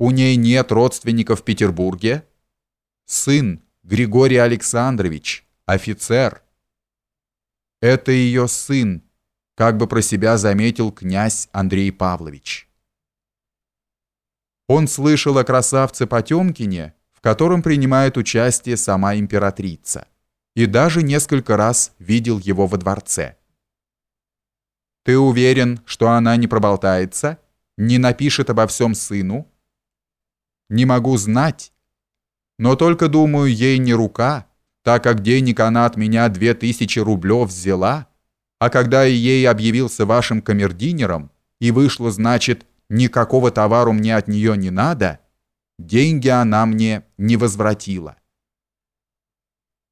У ней нет родственников в Петербурге? Сын Григорий Александрович, офицер. Это ее сын, как бы про себя заметил князь Андрей Павлович. Он слышал о красавце Потемкине, в котором принимает участие сама императрица, и даже несколько раз видел его во дворце. «Ты уверен, что она не проболтается, не напишет обо всем сыну?» «Не могу знать, но только, думаю, ей не рука, так как денег она от меня две тысячи рублев взяла, а когда и ей объявился вашим камердинером, и вышло, значит, никакого товару мне от нее не надо, деньги она мне не возвратила.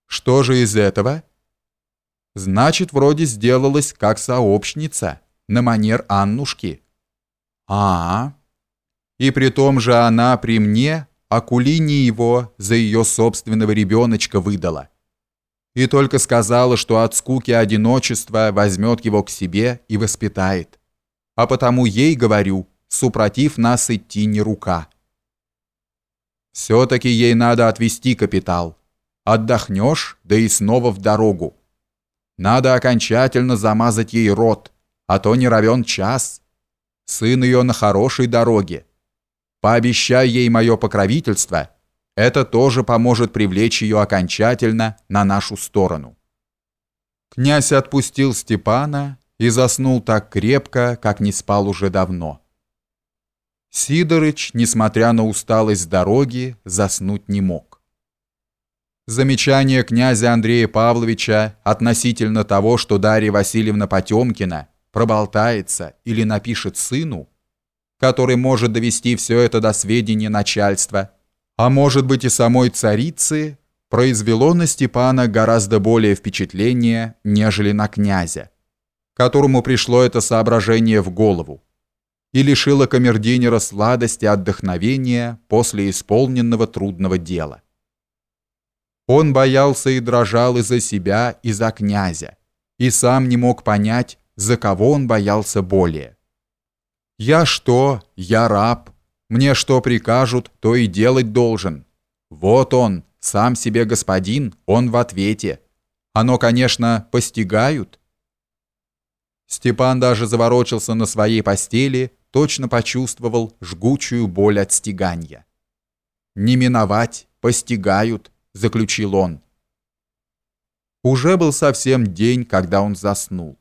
Что же из этого? Значит, вроде сделалась как сообщница, на манер Аннушки. А, -а, -а. И при том же она при мне Акулине его за ее собственного ребеночка выдала и только сказала, что от скуки одиночества возьмет его к себе и воспитает. А потому ей говорю, супротив нас идти не рука. Все-таки ей надо отвести капитал. Отдохнешь, да и снова в дорогу. Надо окончательно замазать ей рот, а то не равен час. Сын ее на хорошей дороге. Пообещай ей мое покровительство — это тоже поможет привлечь ее окончательно на нашу сторону. Князь отпустил Степана и заснул так крепко, как не спал уже давно. Сидорыч, несмотря на усталость дороги, заснуть не мог. Замечание князя Андрея Павловича относительно того, что Дарья Васильевна Потемкина проболтается или напишет сыну, который может довести все это до сведения начальства, а может быть и самой царицы, произвело на Степана гораздо более впечатление, нежели на князя, которому пришло это соображение в голову, и лишило камердинера сладости отдохновения после исполненного трудного дела. Он боялся и дрожал и за себя, и за князя, и сам не мог понять, за кого он боялся более. «Я что? Я раб?» Мне что прикажут, то и делать должен. Вот он, сам себе господин, он в ответе. Оно, конечно, постигают. Степан даже заворочился на своей постели, точно почувствовал жгучую боль от стегания. «Не миновать, постигают», — заключил он. Уже был совсем день, когда он заснул.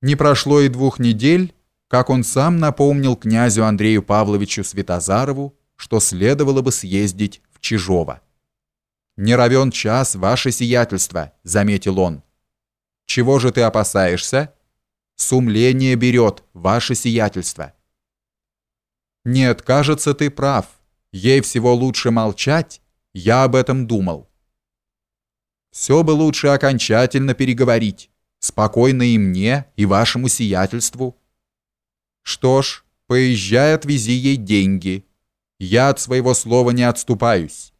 Не прошло и двух недель, как он сам напомнил князю Андрею Павловичу Святозарову, что следовало бы съездить в Чижово. «Не равен час, ваше сиятельство», — заметил он. «Чего же ты опасаешься?» «Сумление берет, ваше сиятельство». «Нет, кажется, ты прав. Ей всего лучше молчать. Я об этом думал». «Все бы лучше окончательно переговорить. Спокойно и мне, и вашему сиятельству». Что ж, поезжай, отвези ей деньги. Я от своего слова не отступаюсь.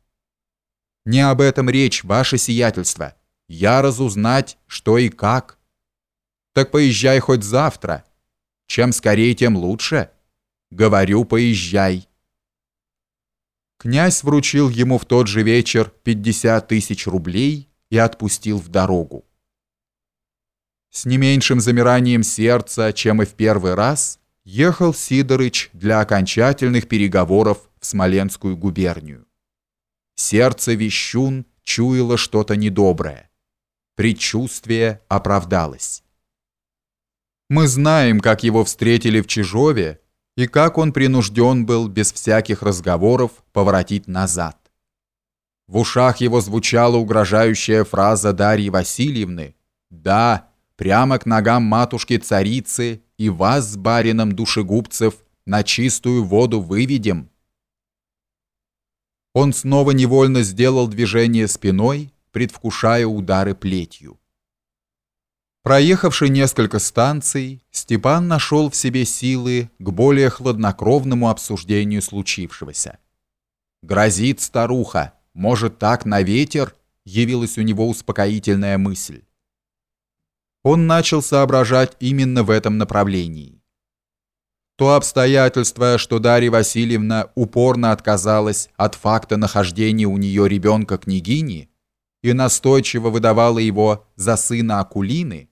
Не об этом речь, ваше сиятельство. Я разузнать, что и как. Так поезжай хоть завтра. Чем скорее, тем лучше. Говорю, поезжай. Князь вручил ему в тот же вечер 50 тысяч рублей и отпустил в дорогу. С не меньшим замиранием сердца, чем и в первый раз, ехал Сидорыч для окончательных переговоров в Смоленскую губернию. Сердце Вещун чуяло что-то недоброе. Предчувствие оправдалось. Мы знаем, как его встретили в Чижове и как он принужден был без всяких разговоров поворотить назад. В ушах его звучала угрожающая фраза Дарьи Васильевны «Да, прямо к ногам матушки-царицы и вас с барином душегубцев на чистую воду выведем». Он снова невольно сделал движение спиной, предвкушая удары плетью. Проехавший несколько станций, Степан нашел в себе силы к более хладнокровному обсуждению случившегося. «Грозит старуха, может так на ветер?» явилась у него успокоительная мысль он начал соображать именно в этом направлении. То обстоятельство, что Дарья Васильевна упорно отказалась от факта нахождения у нее ребенка княгини и настойчиво выдавала его за сына Акулины,